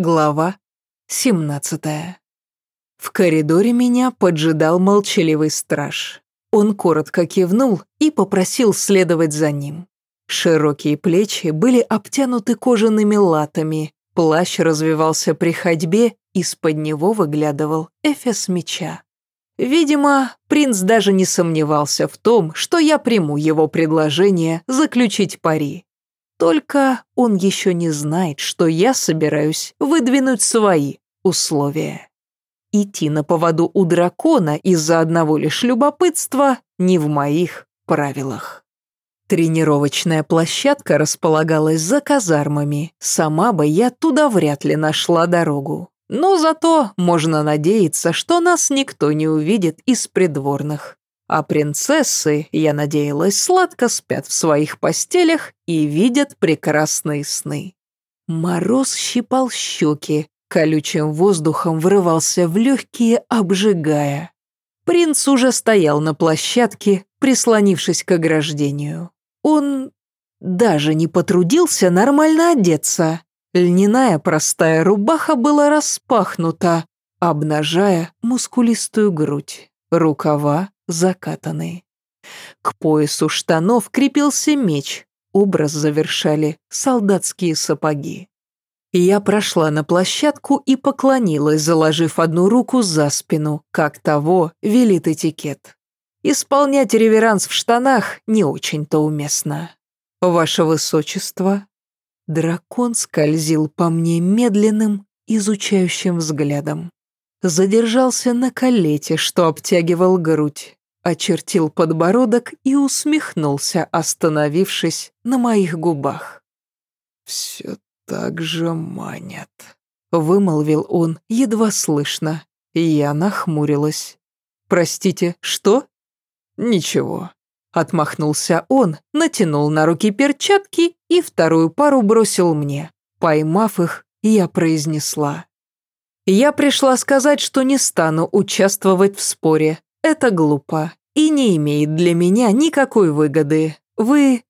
Глава 17 В коридоре меня поджидал молчаливый страж. Он коротко кивнул и попросил следовать за ним. Широкие плечи были обтянуты кожаными латами, плащ развивался при ходьбе, из-под него выглядывал эфес меча. Видимо, принц даже не сомневался в том, что я приму его предложение заключить пари. Только он еще не знает, что я собираюсь выдвинуть свои условия. Идти на поводу у дракона из-за одного лишь любопытства не в моих правилах. Тренировочная площадка располагалась за казармами. Сама бы я туда вряд ли нашла дорогу. Но зато можно надеяться, что нас никто не увидит из придворных. А принцессы, я надеялась, сладко спят в своих постелях и видят прекрасные сны. Мороз щипал щеки, колючим воздухом врывался в легкие, обжигая. Принц уже стоял на площадке, прислонившись к ограждению. Он даже не потрудился нормально одеться. Льняная простая рубаха была распахнута, обнажая мускулистую грудь. Рукава закатанные. К поясу штанов крепился меч, образ завершали солдатские сапоги. Я прошла на площадку и поклонилась, заложив одну руку за спину, как того велит этикет. Исполнять реверанс в штанах не очень-то уместно. Ваше Высочество, дракон скользил по мне медленным, изучающим взглядом. Задержался на колете, что обтягивал грудь очертил подбородок и усмехнулся, остановившись на моих губах. «Все так же манят», — вымолвил он едва слышно. Я нахмурилась. «Простите, что?» «Ничего». Отмахнулся он, натянул на руки перчатки и вторую пару бросил мне. Поймав их, я произнесла. «Я пришла сказать, что не стану участвовать в споре. Это глупо и не имеет для меня никакой выгоды. Вы,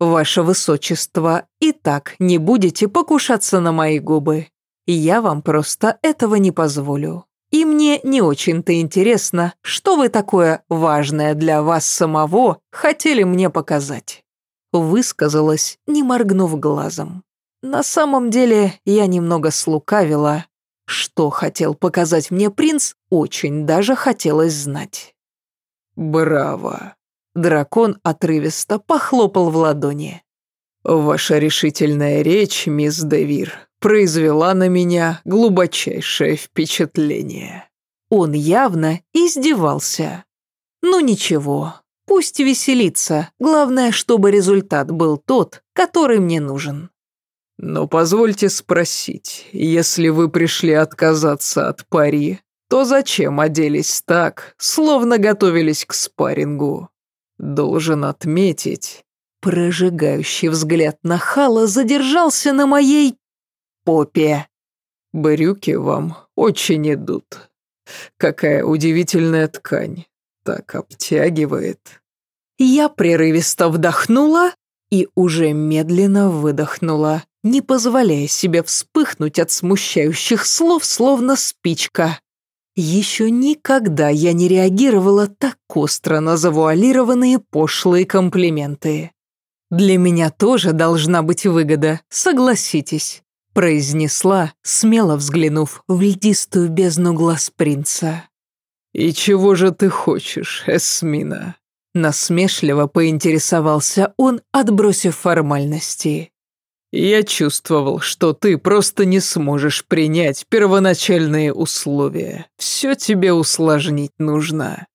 ваше высочество, и так не будете покушаться на мои губы. Я вам просто этого не позволю. И мне не очень-то интересно, что вы такое важное для вас самого хотели мне показать. Высказалась, не моргнув глазом. На самом деле я немного слукавила. Что хотел показать мне принц, очень даже хотелось знать. «Браво!» Дракон отрывисто похлопал в ладони. «Ваша решительная речь, мисс Девир, произвела на меня глубочайшее впечатление». Он явно издевался. «Ну ничего, пусть веселится, главное, чтобы результат был тот, который мне нужен». «Но позвольте спросить, если вы пришли отказаться от пари, то зачем оделись так, словно готовились к спаррингу? Должен отметить, прожигающий взгляд нахала задержался на моей попе. Брюки вам очень идут. Какая удивительная ткань, так обтягивает. Я прерывисто вдохнула и уже медленно выдохнула, не позволяя себе вспыхнуть от смущающих слов, словно спичка. Еще никогда я не реагировала так остро на завуалированные пошлые комплименты. «Для меня тоже должна быть выгода, согласитесь», произнесла, смело взглянув в льдистую бездну глаз принца. «И чего же ты хочешь, Эсмина?» Насмешливо поинтересовался он, отбросив формальности. Я чувствовал, что ты просто не сможешь принять первоначальные условия. Все тебе усложнить нужно.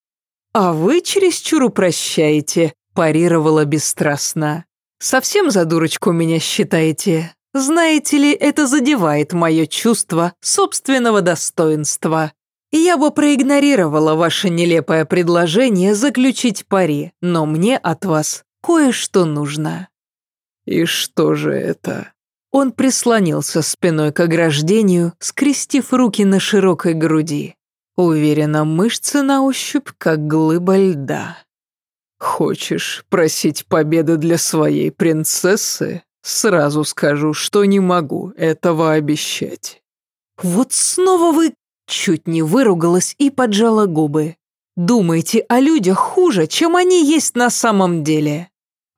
А вы чересчур упрощаете, парировала бесстрастно. Совсем за дурочку меня считаете? Знаете ли, это задевает мое чувство собственного достоинства. Я бы проигнорировала ваше нелепое предложение заключить пари, но мне от вас кое-что нужно. «И что же это?» Он прислонился спиной к ограждению, скрестив руки на широкой груди. Уверенно, мышцы на ощупь, как глыба льда. «Хочешь просить победы для своей принцессы? Сразу скажу, что не могу этого обещать. Вот снова вы...» Чуть не выругалась и поджала губы. «Думаете о людях хуже, чем они есть на самом деле».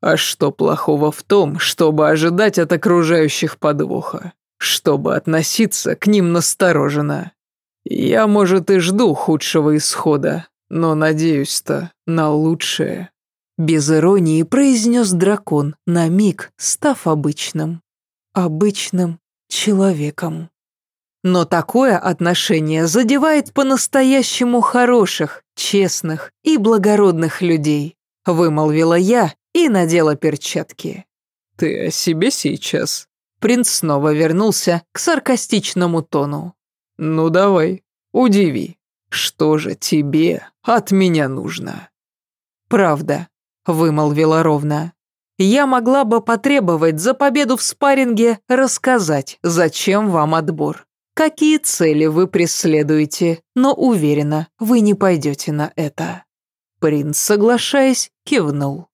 А что плохого в том, чтобы ожидать от окружающих подвоха? Чтобы относиться к ним настороженно? Я, может, и жду худшего исхода, но надеюсь-то на лучшее. Без иронии произнес дракон, на миг став обычным. Обычным человеком. Но такое отношение задевает по-настоящему хороших, честных и благородных людей, вымолвила я и надела перчатки. «Ты о себе сейчас?» Принц снова вернулся к саркастичному тону. «Ну давай, удиви. Что же тебе от меня нужно?» «Правда», — вымолвила ровно. «Я могла бы потребовать за победу в спарринге рассказать, зачем вам отбор, какие цели вы преследуете, но уверена, вы не пойдете на это». Принц, соглашаясь, кивнул.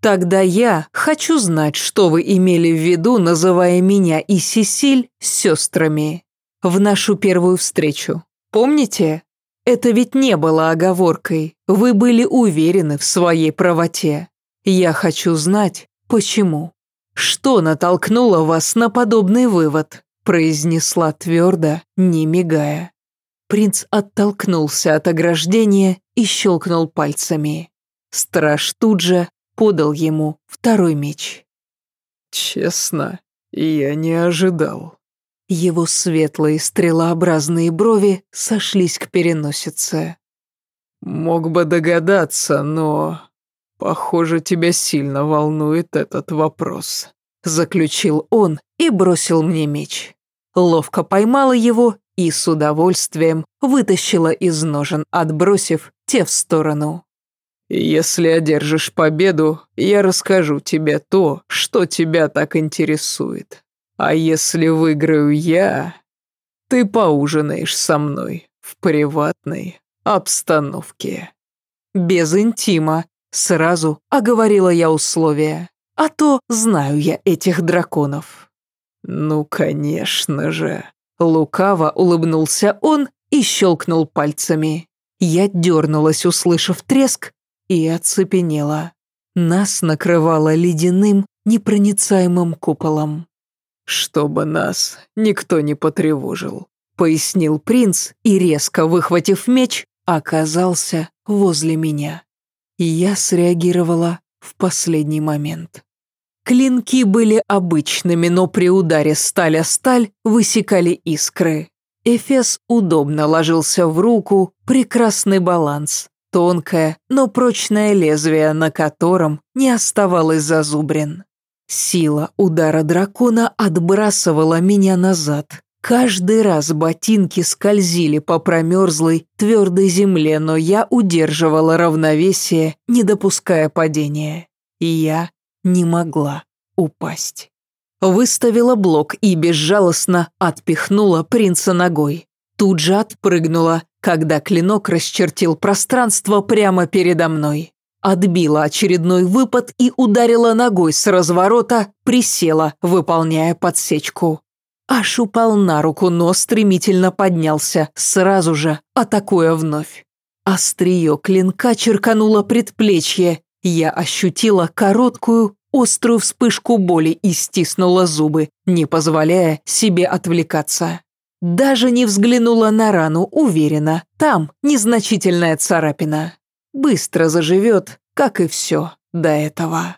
Тогда я хочу знать, что вы имели в виду, называя меня и Сесиль сестрами. В нашу первую встречу. Помните? Это ведь не было оговоркой. Вы были уверены в своей правоте. Я хочу знать, почему. Что натолкнуло вас на подобный вывод? произнесла твердо, не мигая. Принц оттолкнулся от ограждения и щелкнул пальцами. Страж тут же подал ему второй меч. «Честно, я не ожидал». Его светлые стрелообразные брови сошлись к переносице. «Мог бы догадаться, но... Похоже, тебя сильно волнует этот вопрос», — заключил он и бросил мне меч. Ловко поймала его и с удовольствием вытащила из ножен, отбросив те в сторону. Если одержишь победу, я расскажу тебе то, что тебя так интересует. А если выиграю я, ты поужинаешь со мной в приватной обстановке. Без интима, сразу оговорила я условия. А то знаю я этих драконов. Ну, конечно же. Лукаво улыбнулся он и щелкнул пальцами. Я дернулась, услышав треск, и оцепенела. Нас накрывало ледяным, непроницаемым куполом. «Чтобы нас никто не потревожил», — пояснил принц и, резко выхватив меч, оказался возле меня. Я среагировала в последний момент. Клинки были обычными, но при ударе сталь о сталь высекали искры. Эфес удобно ложился в руку, прекрасный баланс. Тонкое, но прочное лезвие, на котором не оставалось зазубрин. Сила удара дракона отбрасывала меня назад. Каждый раз ботинки скользили по промерзлой, твердой земле, но я удерживала равновесие, не допуская падения. И я не могла упасть. Выставила блок и безжалостно отпихнула принца ногой. Тут же отпрыгнула, когда клинок расчертил пространство прямо передо мной. Отбила очередной выпад и ударила ногой с разворота, присела, выполняя подсечку. Аж упал на руку, но стремительно поднялся, сразу же атакуя вновь. Острие клинка черкануло предплечье. Я ощутила короткую, острую вспышку боли и стиснула зубы, не позволяя себе отвлекаться. Даже не взглянула на рану, уверена, там незначительная царапина. Быстро заживет, как и все до этого.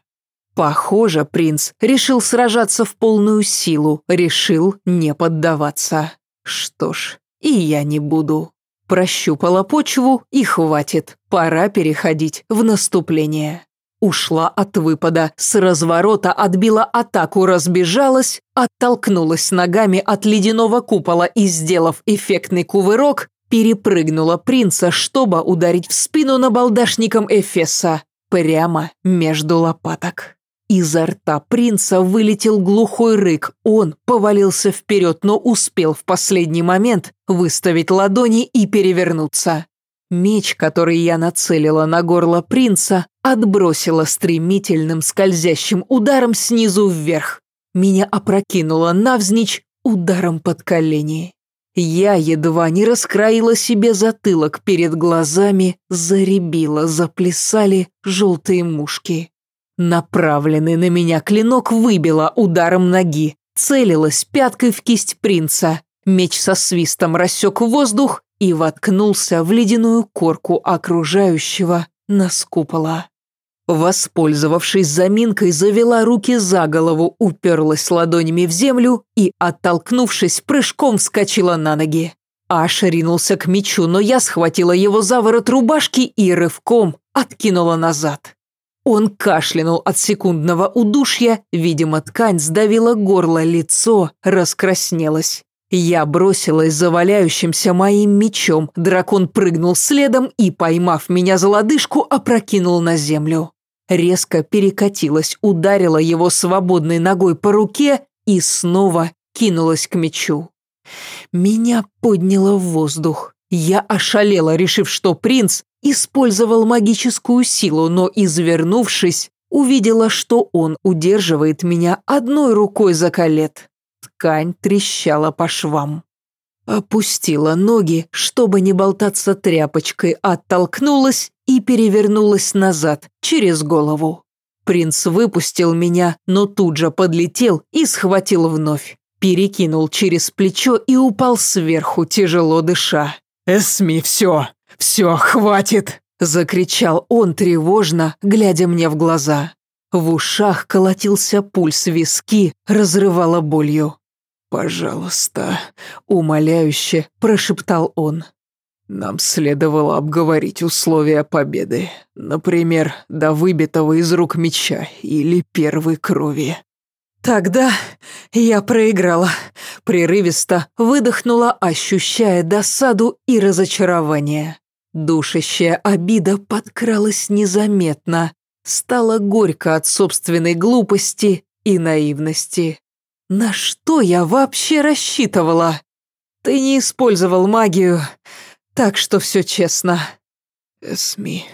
Похоже, принц решил сражаться в полную силу, решил не поддаваться. Что ж, и я не буду. Прощупала почву и хватит, пора переходить в наступление. Ушла от выпада, с разворота отбила атаку, разбежалась, оттолкнулась ногами от ледяного купола и, сделав эффектный кувырок, перепрыгнула принца, чтобы ударить в спину набалдашником Эфеса, прямо между лопаток. Изо рта принца вылетел глухой рык, он повалился вперед, но успел в последний момент выставить ладони и перевернуться. Меч, который я нацелила на горло принца, отбросила стремительным скользящим ударом снизу вверх. Меня опрокинуло навзничь ударом под колени. Я едва не раскроила себе затылок перед глазами, заребила, заплясали желтые мушки. Направленный на меня клинок выбила ударом ноги, целилась пяткой в кисть принца. Меч со свистом рассек воздух и воткнулся в ледяную корку окружающего нас купола. Воспользовавшись заминкой, завела руки за голову, уперлась ладонями в землю и, оттолкнувшись, прыжком вскочила на ноги. Аш ринулся к мечу, но я схватила его за ворот рубашки и рывком откинула назад. Он кашлянул от секундного удушья, видимо, ткань сдавила горло, лицо раскраснелось. Я бросилась за валяющимся моим мечом, дракон прыгнул следом и, поймав меня за лодыжку, опрокинул на землю. Резко перекатилась, ударила его свободной ногой по руке и снова кинулась к мечу. Меня подняло в воздух. Я ошалела, решив, что принц использовал магическую силу, но, извернувшись, увидела, что он удерживает меня одной рукой за колет. Ткань трещала по швам. Опустила ноги, чтобы не болтаться тряпочкой, оттолкнулась и перевернулась назад, через голову. Принц выпустил меня, но тут же подлетел и схватил вновь. Перекинул через плечо и упал сверху, тяжело дыша. «Эсми, все, все, хватит!» Закричал он тревожно, глядя мне в глаза. В ушах колотился пульс виски, разрывало болью. «Пожалуйста», — умоляюще прошептал он. «Нам следовало обговорить условия победы. Например, до выбитого из рук меча или первой крови». Тогда я проиграла. Прерывисто выдохнула, ощущая досаду и разочарование. Душащая обида подкралась незаметно. Стало горько от собственной глупости и наивности. На что я вообще рассчитывала? Ты не использовал магию, так что все честно. Эсми,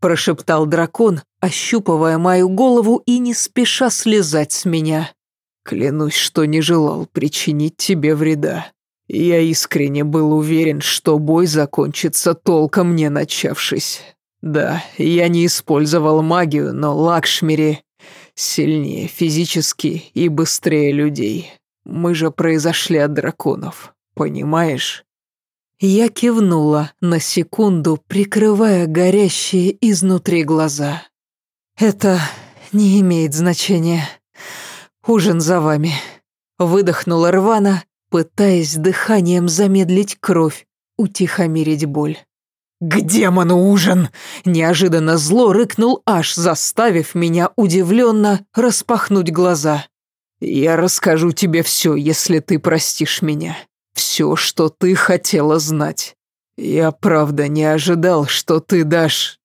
прошептал дракон, ощупывая мою голову и не спеша слезать с меня. Клянусь, что не желал причинить тебе вреда. Я искренне был уверен, что бой закончится толком не начавшись. Да, я не использовал магию, но Лакшмири Сильнее физически и быстрее людей. Мы же произошли от драконов, понимаешь? Я кивнула на секунду, прикрывая горящие изнутри глаза. Это не имеет значения. Ужин за вами. Выдохнула рвано, пытаясь дыханием замедлить кровь, утихомирить боль. «К демону ужин!» Неожиданно зло рыкнул аж, заставив меня удивленно распахнуть глаза. «Я расскажу тебе все, если ты простишь меня. Все, что ты хотела знать. Я правда не ожидал, что ты дашь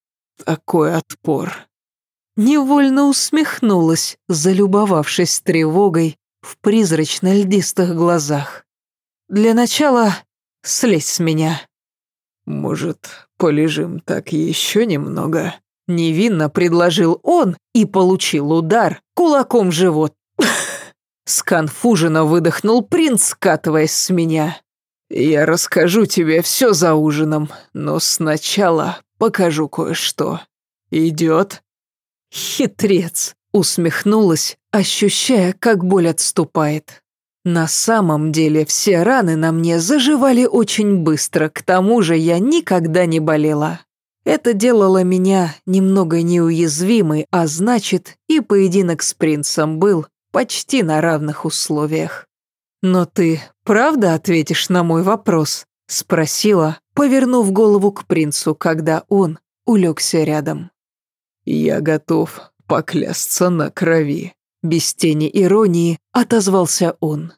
такой отпор». Невольно усмехнулась, залюбовавшись тревогой в призрачно-льдистых глазах. «Для начала слезь с меня». «Может, полежим так еще немного?» Невинно предложил он и получил удар кулаком в живот. Сконфуженно выдохнул принц, скатываясь с меня. «Я расскажу тебе все за ужином, но сначала покажу кое-что. Идет?» «Хитрец!» — усмехнулась, ощущая, как боль отступает. На самом деле все раны на мне заживали очень быстро, к тому же я никогда не болела. Это делало меня немного неуязвимой, а значит, и поединок с принцем был почти на равных условиях. «Но ты правда ответишь на мой вопрос?» — спросила, повернув голову к принцу, когда он улегся рядом. «Я готов поклясться на крови», без тени иронии отозвался он.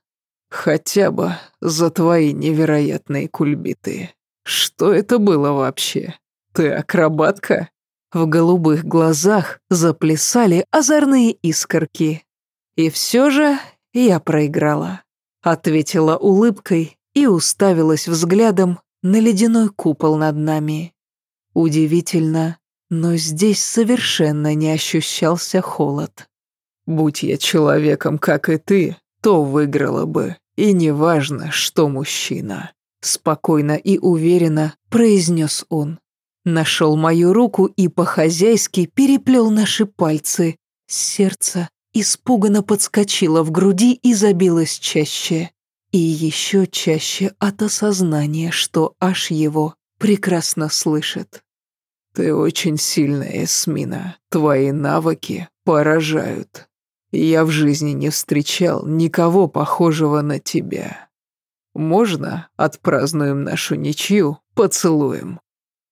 «Хотя бы за твои невероятные кульбиты. Что это было вообще? Ты акробатка?» В голубых глазах заплясали озорные искорки. «И все же я проиграла», — ответила улыбкой и уставилась взглядом на ледяной купол над нами. Удивительно, но здесь совершенно не ощущался холод. Будь я человеком, как и ты, то выиграла бы И неважно, что мужчина. Спокойно и уверенно произнес он. Нашел мою руку и по-хозяйски переплел наши пальцы. Сердце испуганно подскочило в груди и забилось чаще. И еще чаще от осознания, что аж его прекрасно слышит. «Ты очень сильная, Эсмина. Твои навыки поражают. Я в жизни не встречал никого похожего на тебя. Можно отпразднуем нашу ничью поцелуем?»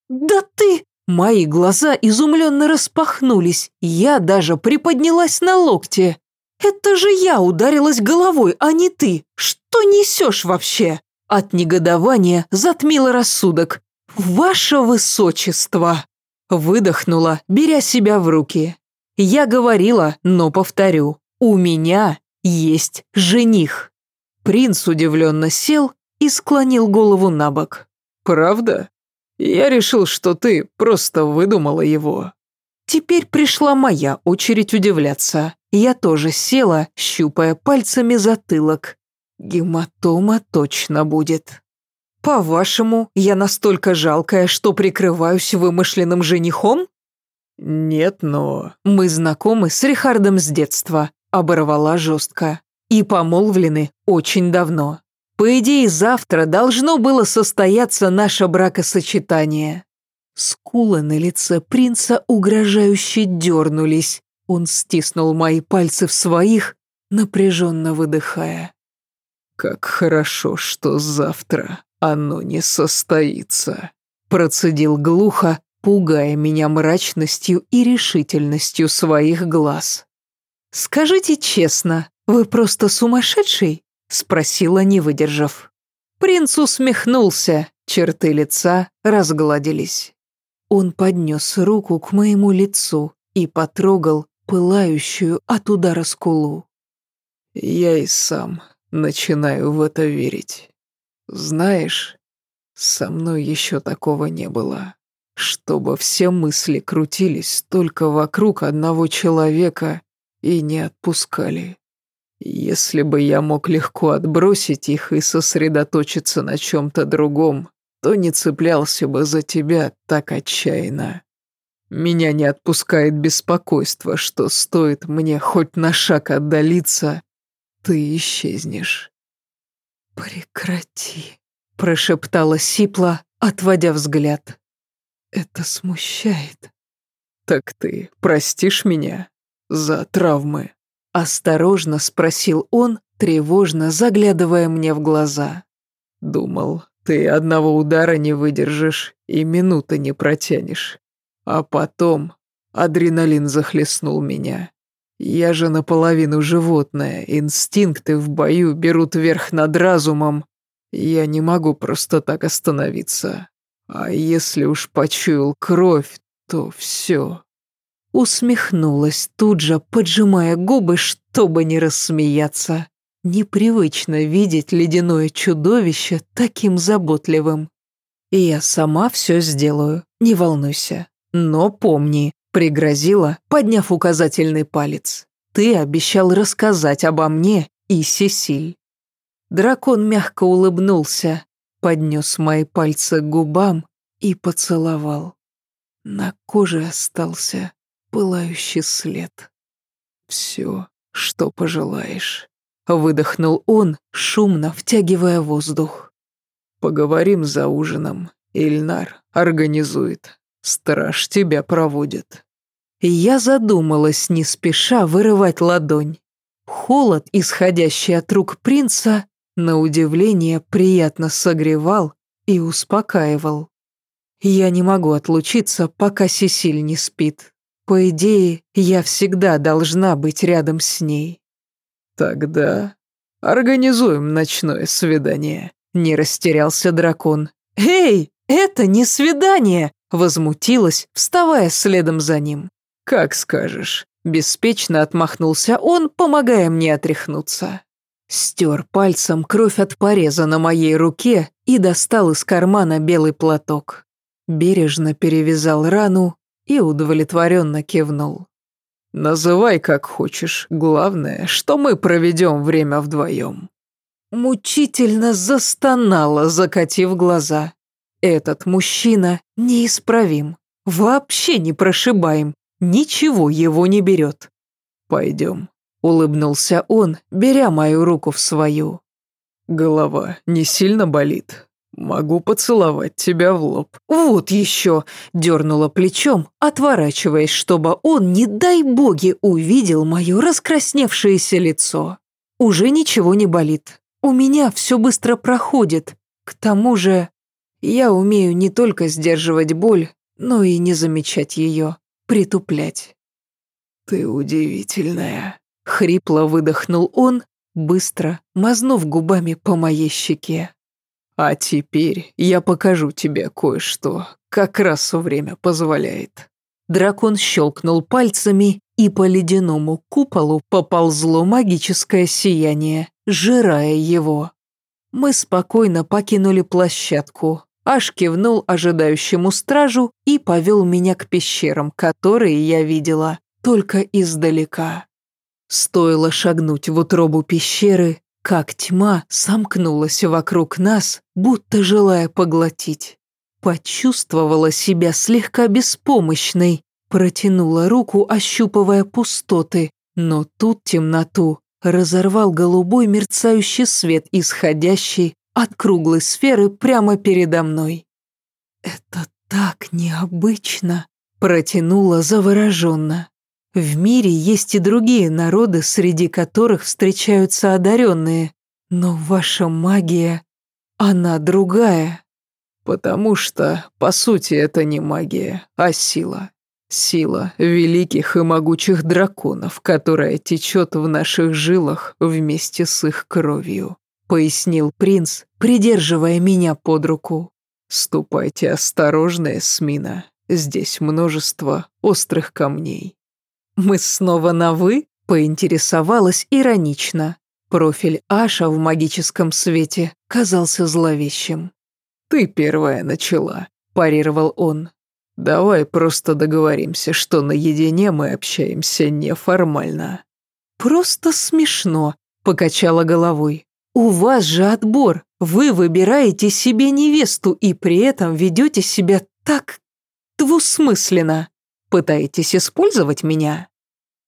«Да ты...» Мои глаза изумленно распахнулись, я даже приподнялась на локте. «Это же я ударилась головой, а не ты! Что несешь вообще?» От негодования затмило рассудок. «Ваше высочество!» Выдохнула, беря себя в руки. Я говорила, но повторю. У меня есть жених. Принц удивленно сел и склонил голову на бок. «Правда? Я решил, что ты просто выдумала его». Теперь пришла моя очередь удивляться. Я тоже села, щупая пальцами затылок. Гематома точно будет. «По-вашему, я настолько жалкая, что прикрываюсь вымышленным женихом?» «Нет, но...» «Мы знакомы с Рихардом с детства», — оборвала жестко. «И помолвлены очень давно. По идее, завтра должно было состояться наше бракосочетание». Скулы на лице принца угрожающе дернулись. Он стиснул мои пальцы в своих, напряженно выдыхая. «Как хорошо, что завтра оно не состоится», процедил глухо, пугая меня мрачностью и решительностью своих глаз. «Скажите честно, вы просто сумасшедший?» Спросила, не выдержав. Принц усмехнулся, черты лица разгладились. Он поднес руку к моему лицу и потрогал пылающую от удара скулу. «Я и сам начинаю в это верить. Знаешь, со мной еще такого не было. Чтобы все мысли крутились только вокруг одного человека и не отпускали. Если бы я мог легко отбросить их и сосредоточиться на чем-то другом, то не цеплялся бы за тебя так отчаянно. Меня не отпускает беспокойство, что стоит мне хоть на шаг отдалиться, ты исчезнешь. «Прекрати», — прошептала Сипла, отводя взгляд. «Это смущает». «Так ты простишь меня за травмы?» Осторожно спросил он, тревожно заглядывая мне в глаза. «Думал, ты одного удара не выдержишь и минуты не протянешь. А потом адреналин захлестнул меня. Я же наполовину животное, инстинкты в бою берут верх над разумом. Я не могу просто так остановиться. А если уж почуял кровь, то все. Усмехнулась тут же, поджимая губы, чтобы не рассмеяться. Непривычно видеть ледяное чудовище таким заботливым. Я сама все сделаю, не волнуйся. Но помни, Пригрозила, подняв указательный палец. «Ты обещал рассказать обо мне и Сесиль». Дракон мягко улыбнулся, поднес мои пальцы к губам и поцеловал. На коже остался пылающий след. «Все, что пожелаешь», — выдохнул он, шумно втягивая воздух. «Поговорим за ужином. Ильнар организует. Страж тебя проводит. Я задумалась, не спеша вырывать ладонь. Холод, исходящий от рук принца, на удивление приятно согревал и успокаивал. Я не могу отлучиться, пока Сесиль не спит. По идее, я всегда должна быть рядом с ней. Тогда организуем ночное свидание. Не растерялся дракон. «Эй, это не свидание!» Возмутилась, вставая следом за ним. «Как скажешь». Беспечно отмахнулся он, помогая мне отряхнуться. Стер пальцем кровь от пореза на моей руке и достал из кармана белый платок. Бережно перевязал рану и удовлетворенно кивнул. «Называй как хочешь. Главное, что мы проведем время вдвоем». мучительно застонала, закатив глаза. Этот мужчина неисправим, вообще не прошибаем, ничего его не берет. «Пойдем», — улыбнулся он, беря мою руку в свою. «Голова не сильно болит? Могу поцеловать тебя в лоб». «Вот еще!» — дернула плечом, отворачиваясь, чтобы он, не дай боги, увидел мое раскрасневшееся лицо. «Уже ничего не болит. У меня все быстро проходит. К тому же я умею не только сдерживать боль, но и не замечать ее, притуплять». «Ты удивительная», — хрипло выдохнул он, быстро мазнув губами по моей щеке. «А теперь я покажу тебе кое-что, как раз время позволяет». Дракон щелкнул пальцами, и по ледяному куполу поползло магическое сияние, жирая его. Мы спокойно покинули площадку. Аж кивнул ожидающему стражу и повел меня к пещерам, которые я видела, только издалека. Стоило шагнуть в утробу пещеры, как тьма сомкнулась вокруг нас, будто желая поглотить. Почувствовала себя слегка беспомощной, протянула руку, ощупывая пустоты, но тут темноту разорвал голубой мерцающий свет, исходящий от круглой сферы прямо передо мной. «Это так необычно», — протянула завороженно. В мире есть и другие народы, среди которых встречаются одаренные, но ваша магия, она другая. Потому что, по сути, это не магия, а сила. Сила великих и могучих драконов, которая течет в наших жилах вместе с их кровью», — пояснил принц, придерживая меня под руку. «Ступайте осторожно, Эсмина. Здесь множество острых камней. «Мы снова на «вы»?» – поинтересовалась иронично. Профиль Аша в магическом свете казался зловещим. «Ты первая начала», – парировал он. «Давай просто договоримся, что наедине мы общаемся неформально». «Просто смешно», – покачала головой. «У вас же отбор. Вы выбираете себе невесту и при этом ведете себя так двусмысленно. Пытаетесь использовать меня?»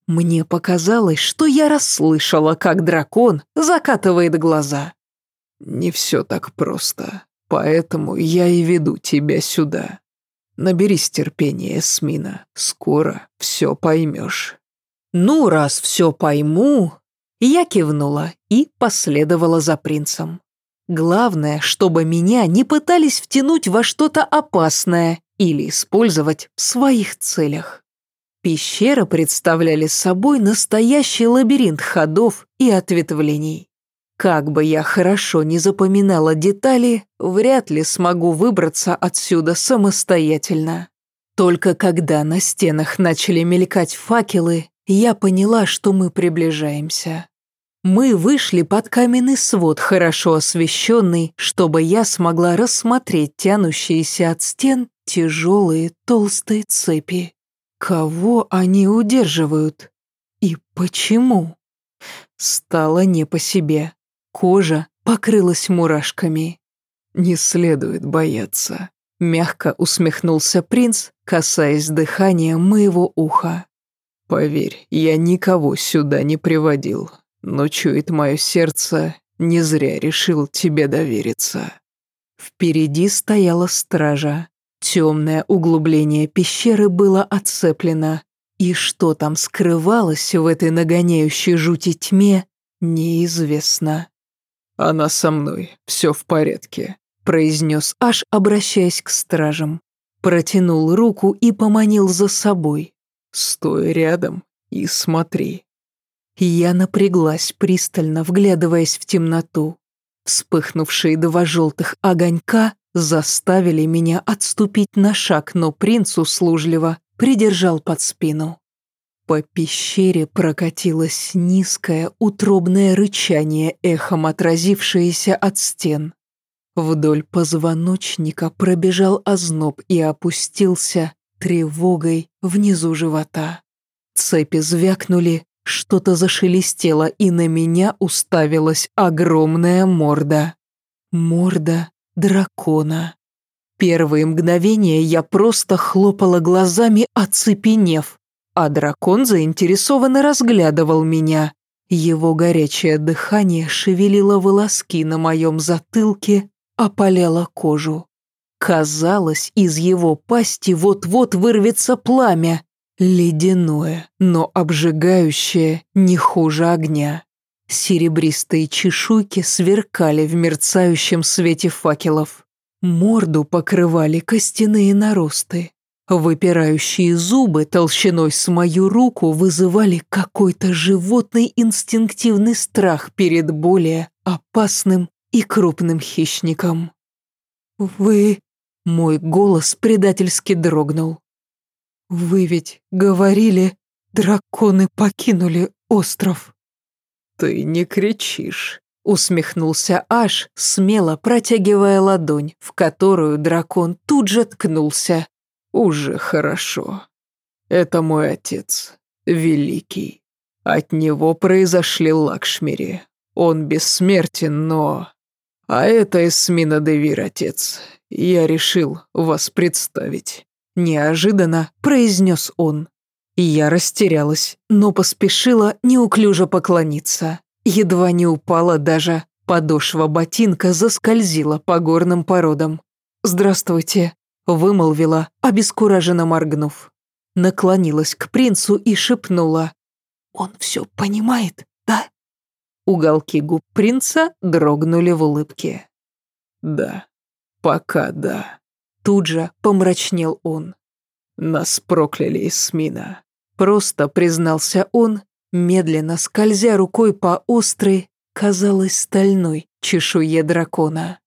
Мне показалось, что я расслышала, как дракон закатывает глаза. «Не все так просто, поэтому я и веду тебя сюда. Наберись терпения, Эсмина, скоро все поймешь». «Ну, раз все пойму...» Я кивнула и последовала за принцем. Главное, чтобы меня не пытались втянуть во что-то опасное или использовать в своих целях. Пещеры представляли собой настоящий лабиринт ходов и ответвлений. Как бы я хорошо не запоминала детали, вряд ли смогу выбраться отсюда самостоятельно. Только когда на стенах начали мелькать факелы, я поняла, что мы приближаемся. Мы вышли под каменный свод, хорошо освещенный, чтобы я смогла рассмотреть тянущиеся от стен тяжелые толстые цепи. Кого они удерживают? И почему? Стало не по себе. Кожа покрылась мурашками. «Не следует бояться», — мягко усмехнулся принц, касаясь дыхания моего уха. «Поверь, я никого сюда не приводил, но чует мое сердце, не зря решил тебе довериться». Впереди стояла стража. Темное углубление пещеры было отцеплено, и что там скрывалось в этой нагоняющей жути тьме, неизвестно. «Она со мной, все в порядке», — произнес Аш, обращаясь к стражам. Протянул руку и поманил за собой. «Стой рядом и смотри». Я напряглась, пристально вглядываясь в темноту. Вспыхнувшие два желтых огонька заставили меня отступить на шаг, но принц услужливо придержал под спину. По пещере прокатилось низкое утробное рычание, эхом отразившееся от стен. Вдоль позвоночника пробежал озноб и опустился тревогой внизу живота. Цепи звякнули, что-то зашелестело, и на меня уставилась огромная морда. Морда дракона. Первые мгновения я просто хлопала глазами, оцепенев, а дракон заинтересованно разглядывал меня. Его горячее дыхание шевелило волоски на моем затылке, опаляло кожу. Казалось, из его пасти вот-вот вырвется пламя. Ледяное, но обжигающее, не хуже огня. Серебристые чешуйки сверкали в мерцающем свете факелов. Морду покрывали костяные наросты. Выпирающие зубы толщиной с мою руку вызывали какой-то животный инстинктивный страх перед более опасным и крупным хищником. «Вы...» — мой голос предательски дрогнул. «Вы ведь говорили, драконы покинули остров». «Ты не кричишь», — усмехнулся Аш, смело протягивая ладонь, в которую дракон тут же ткнулся. «Уже хорошо. Это мой отец, Великий. От него произошли Лакшмири. Он бессмертен, но... А это Эсмина Девир, отец. Я решил вас представить». Неожиданно произнес он. Я растерялась, но поспешила неуклюже поклониться. Едва не упала даже, подошва ботинка заскользила по горным породам. «Здравствуйте», — вымолвила, обескураженно моргнув. Наклонилась к принцу и шепнула. «Он все понимает, да?» Уголки губ принца дрогнули в улыбке. «Да, пока да». Тут же помрачнел он. «Нас прокляли, Эсмина. Просто признался он, медленно скользя рукой по острой, казалось, стальной чешуе дракона.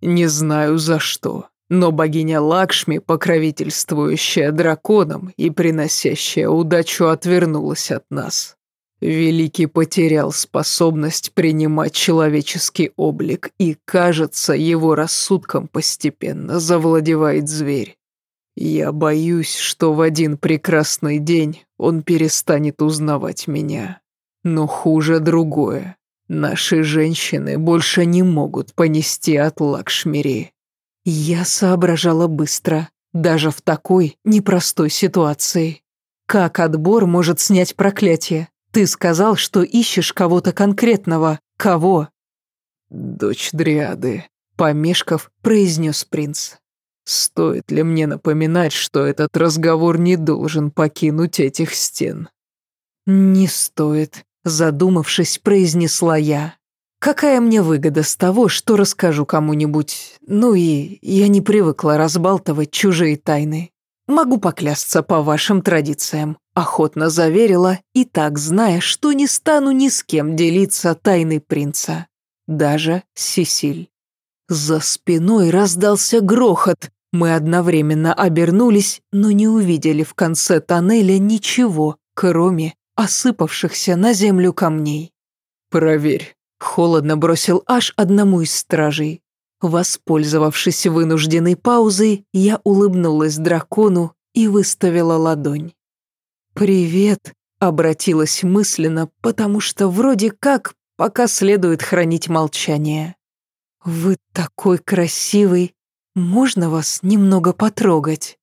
«Не знаю за что, но богиня Лакшми, покровительствующая драконам и приносящая удачу, отвернулась от нас. Великий потерял способность принимать человеческий облик, и, кажется, его рассудком постепенно завладевает зверь. Я боюсь, что в один прекрасный день он перестанет узнавать меня. Но хуже другое. Наши женщины больше не могут понести от Лакшмири. Я соображала быстро, даже в такой непростой ситуации. Как отбор может снять проклятие? Ты сказал, что ищешь кого-то конкретного. Кого? Дочь Дриады, помешков, произнес принц. Стоит ли мне напоминать, что этот разговор не должен покинуть этих стен? Не стоит, задумавшись, произнесла я. Какая мне выгода с того, что расскажу кому-нибудь? Ну и я не привыкла разбалтывать чужие тайны. Могу поклясться по вашим традициям. Охотно заверила, и так зная, что не стану ни с кем делиться тайной принца. Даже Сесиль. За спиной раздался грохот. Мы одновременно обернулись, но не увидели в конце тоннеля ничего, кроме осыпавшихся на землю камней. «Проверь», — холодно бросил аж одному из стражей. Воспользовавшись вынужденной паузой, я улыбнулась дракону и выставила ладонь. «Привет», — обратилась мысленно, потому что вроде как пока следует хранить молчание. «Вы такой красивый. Можно вас немного потрогать?»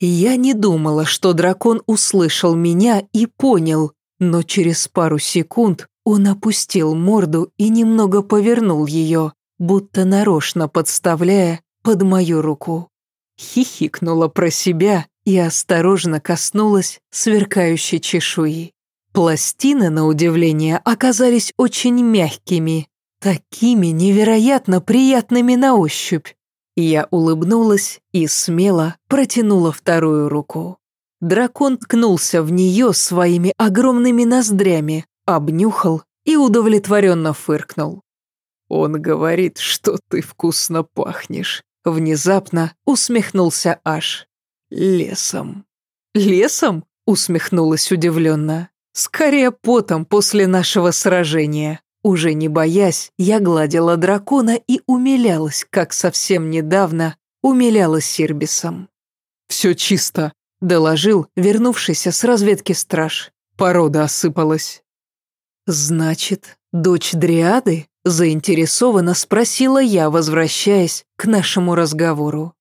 Я не думала, что дракон услышал меня и понял, но через пару секунд он опустил морду и немного повернул ее, будто нарочно подставляя под мою руку. Хихикнула про себя и осторожно коснулась сверкающей чешуи. Пластины, на удивление, оказались очень мягкими, такими невероятно приятными на ощупь. Я улыбнулась и смело протянула вторую руку. Дракон ткнулся в нее своими огромными ноздрями, обнюхал и удовлетворенно фыркнул. «Он говорит, что ты вкусно пахнешь», — внезапно усмехнулся Аш. «Лесом». «Лесом?» — усмехнулась удивленно. «Скорее потом после нашего сражения. Уже не боясь, я гладила дракона и умилялась, как совсем недавно умилялась Сирбисом. «Все чисто», — доложил вернувшийся с разведки страж. порода осыпалась». «Значит, дочь Дриады?» – заинтересованно спросила я, возвращаясь к нашему разговору.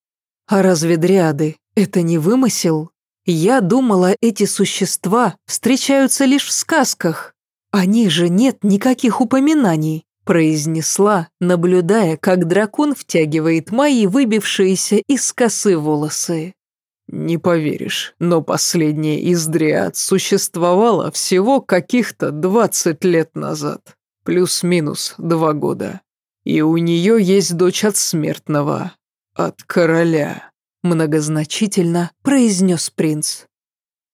«А разве Дриады – это не вымысел? Я думала, эти существа встречаются лишь в сказках. О них же нет никаких упоминаний произнесла, наблюдая, как дракон втягивает мои выбившиеся из косы волосы. «Не поверишь, но последняя из дриад существовала всего каких-то двадцать лет назад, плюс-минус два года. И у нее есть дочь от смертного, от короля», многозначительно произнес принц.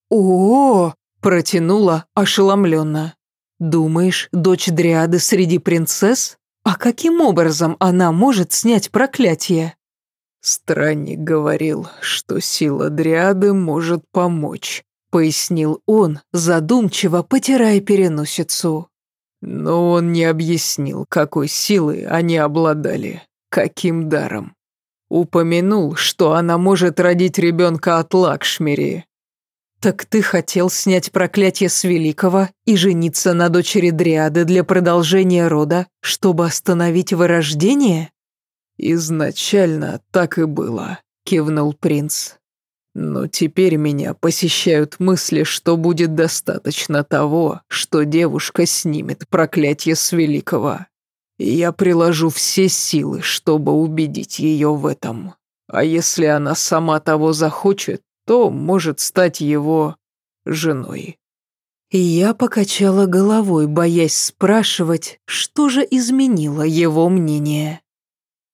«О-о-о!» протянула ошеломленно. Думаешь, дочь Дриады среди принцесс? А каким образом она может снять проклятие? Странник говорил, что сила Дриады может помочь, пояснил он, задумчиво потирая переносицу. Но он не объяснил, какой силой они обладали, каким даром. Упомянул, что она может родить ребенка от Лакшмири, «Так ты хотел снять проклятие с Великого и жениться на дочери Дриады для продолжения рода, чтобы остановить вырождение?» «Изначально так и было», — кивнул принц. «Но теперь меня посещают мысли, что будет достаточно того, что девушка снимет проклятие с Великого. Я приложу все силы, чтобы убедить ее в этом. А если она сама того захочет, то может стать его женой. Я покачала головой, боясь спрашивать, что же изменило его мнение.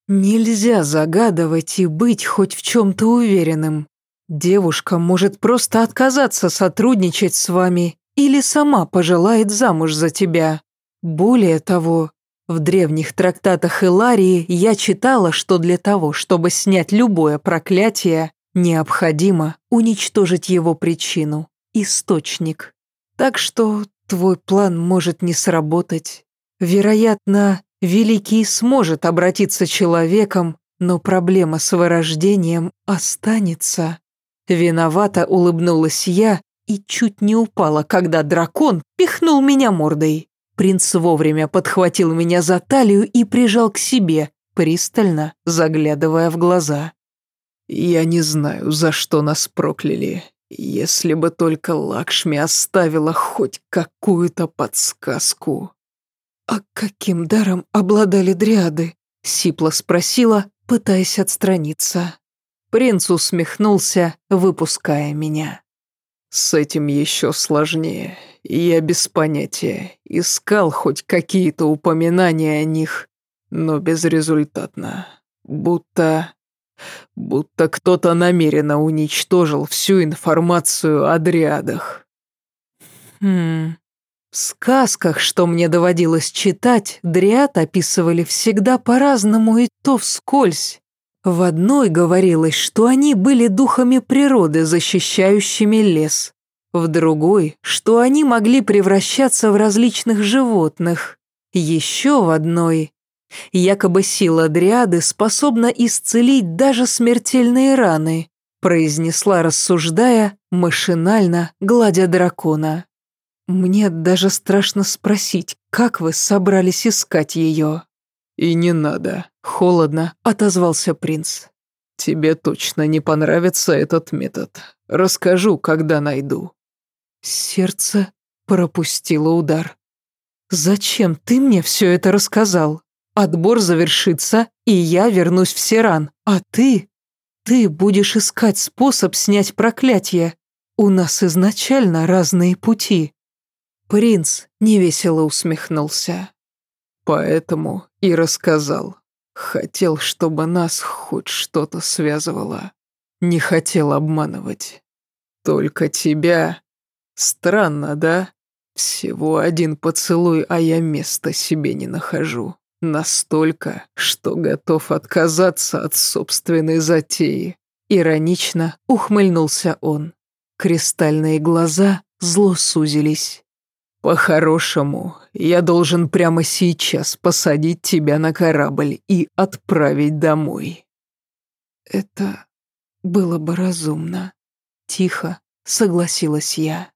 Нельзя загадывать и быть хоть в чем-то уверенным. Девушка может просто отказаться сотрудничать с вами или сама пожелает замуж за тебя. Более того, в древних трактатах Иларии я читала, что для того, чтобы снять любое проклятие, Необходимо уничтожить его причину, источник. Так что твой план может не сработать. Вероятно, Великий сможет обратиться человеком, но проблема с вырождением останется. Виновато улыбнулась я и чуть не упала, когда дракон пихнул меня мордой. Принц вовремя подхватил меня за талию и прижал к себе, пристально заглядывая в глаза. Я не знаю, за что нас прокляли. Если бы только Лакшми оставила хоть какую-то подсказку. «А каким даром обладали дриады?» — Сипла спросила, пытаясь отстраниться. Принц усмехнулся, выпуская меня. «С этим еще сложнее. Я без понятия. Искал хоть какие-то упоминания о них, но безрезультатно. Будто будто кто-то намеренно уничтожил всю информацию о дриадах. Хм. В сказках, что мне доводилось читать, дриад описывали всегда по-разному и то вскользь. В одной говорилось, что они были духами природы, защищающими лес. В другой, что они могли превращаться в различных животных. Еще в одной, Якобы сила Дриады способна исцелить даже смертельные раны, произнесла, рассуждая, машинально гладя дракона. Мне даже страшно спросить, как вы собрались искать ее. И не надо, холодно отозвался принц. Тебе точно не понравится этот метод. Расскажу, когда найду. Сердце пропустило удар. Зачем ты мне все это рассказал? Отбор завершится, и я вернусь в Сиран. А ты? Ты будешь искать способ снять проклятие. У нас изначально разные пути». Принц невесело усмехнулся. «Поэтому и рассказал. Хотел, чтобы нас хоть что-то связывало. Не хотел обманывать. Только тебя. Странно, да? Всего один поцелуй, а я места себе не нахожу. Настолько, что готов отказаться от собственной затеи. Иронично ухмыльнулся он. Кристальные глаза зло сузились. «По-хорошему, я должен прямо сейчас посадить тебя на корабль и отправить домой». «Это было бы разумно», — тихо согласилась я.